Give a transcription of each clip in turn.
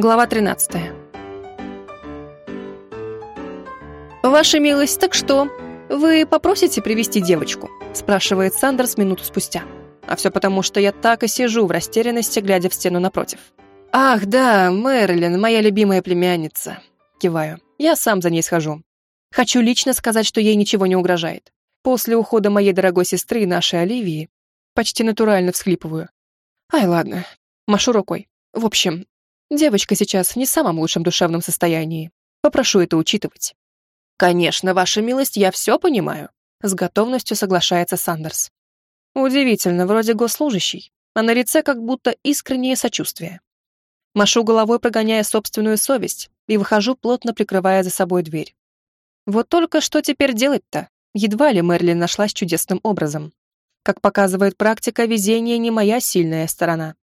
Глава 13. «Ваша милость, так что? Вы попросите привести девочку?» спрашивает Сандерс минуту спустя. А все потому, что я так и сижу в растерянности, глядя в стену напротив. «Ах, да, Мэрилин, моя любимая племянница». Киваю. Я сам за ней схожу. Хочу лично сказать, что ей ничего не угрожает. После ухода моей дорогой сестры, нашей Оливии, почти натурально всхлипываю. Ай, ладно. Машу рукой. В общем, Девочка сейчас не в самом лучшем душевном состоянии. Попрошу это учитывать. Конечно, ваша милость, я все понимаю. С готовностью соглашается Сандерс. Удивительно, вроде госслужащий, а на лице как будто искреннее сочувствие. Машу головой, прогоняя собственную совесть, и выхожу, плотно прикрывая за собой дверь. Вот только что теперь делать-то? Едва ли Мерлин нашлась чудесным образом. Как показывает практика, везение не моя сильная сторона.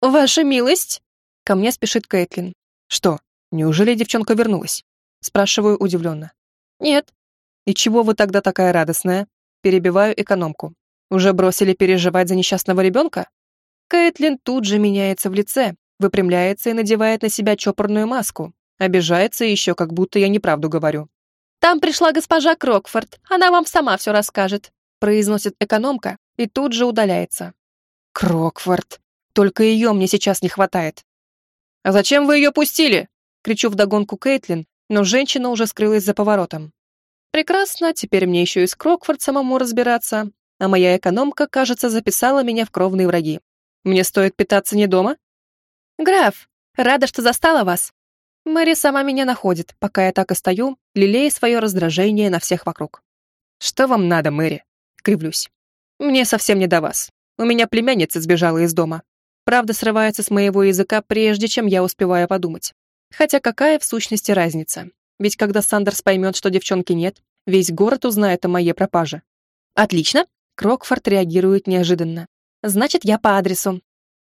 «Ваша милость!» Ко мне спешит Кэтлин. Что, неужели девчонка вернулась? Спрашиваю удивленно. Нет. И чего вы тогда такая радостная? Перебиваю экономку. Уже бросили переживать за несчастного ребенка? Кэтлин тут же меняется в лице, выпрямляется и надевает на себя чопорную маску. Обижается еще, как будто я неправду говорю. «Там пришла госпожа Крокфорд, она вам сама все расскажет», произносит экономка и тут же удаляется. Крокфорд. Только ее мне сейчас не хватает. «А зачем вы ее пустили?» — кричу вдогонку Кейтлин, но женщина уже скрылась за поворотом. «Прекрасно, теперь мне еще и с Крокфорд самому разбираться, а моя экономка, кажется, записала меня в кровные враги. Мне стоит питаться не дома?» «Граф, рада, что застала вас». Мэри сама меня находит, пока я так и стою, лелея свое раздражение на всех вокруг. «Что вам надо, Мэри?» — кривлюсь. «Мне совсем не до вас. У меня племянница сбежала из дома. Правда срывается с моего языка, прежде чем я успеваю подумать. Хотя какая в сущности разница? Ведь когда Сандерс поймет, что девчонки нет, весь город узнает о моей пропаже. Отлично. Крокфорд реагирует неожиданно. Значит, я по адресу.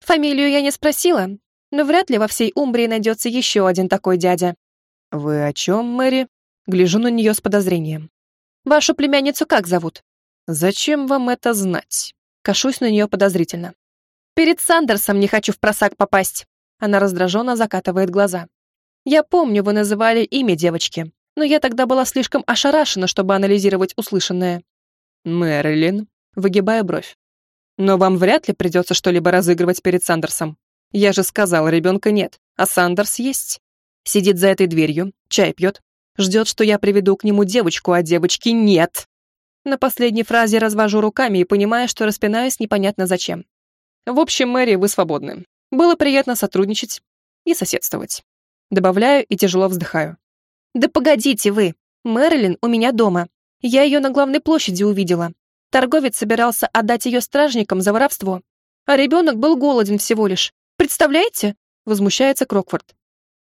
Фамилию я не спросила, но вряд ли во всей Умбрии найдется еще один такой дядя. Вы о чем, Мэри? Гляжу на нее с подозрением. Вашу племянницу как зовут? Зачем вам это знать? Кашусь на нее подозрительно. Перед Сандерсом не хочу в просак попасть. Она раздраженно закатывает глаза. Я помню, вы называли имя девочки, но я тогда была слишком ошарашена, чтобы анализировать услышанное. Мэрилин, выгибая бровь. Но вам вряд ли придется что-либо разыгрывать перед Сандерсом. Я же сказал, ребенка нет, а Сандерс есть. Сидит за этой дверью, чай пьет, ждет, что я приведу к нему девочку, а девочки нет. На последней фразе развожу руками и понимаю, что распинаюсь непонятно зачем. В общем, Мэри, вы свободны. Было приятно сотрудничать и соседствовать. Добавляю и тяжело вздыхаю. Да погодите вы. Мэрилин у меня дома. Я ее на главной площади увидела. Торговец собирался отдать ее стражникам за воровство. А ребенок был голоден всего лишь. Представляете? Возмущается Крокфорд.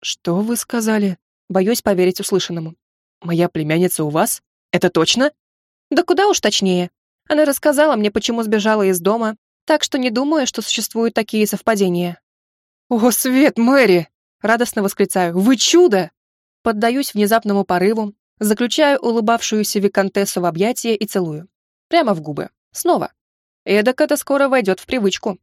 Что вы сказали? Боюсь поверить услышанному. Моя племянница у вас? Это точно? Да куда уж точнее. Она рассказала мне, почему сбежала из дома, так что не думаю, что существуют такие совпадения. «О, Свет, Мэри!» — радостно восклицаю. «Вы чудо!» Поддаюсь внезапному порыву, заключаю улыбавшуюся виконтессу в объятия и целую. Прямо в губы. Снова. Эдак это скоро войдет в привычку.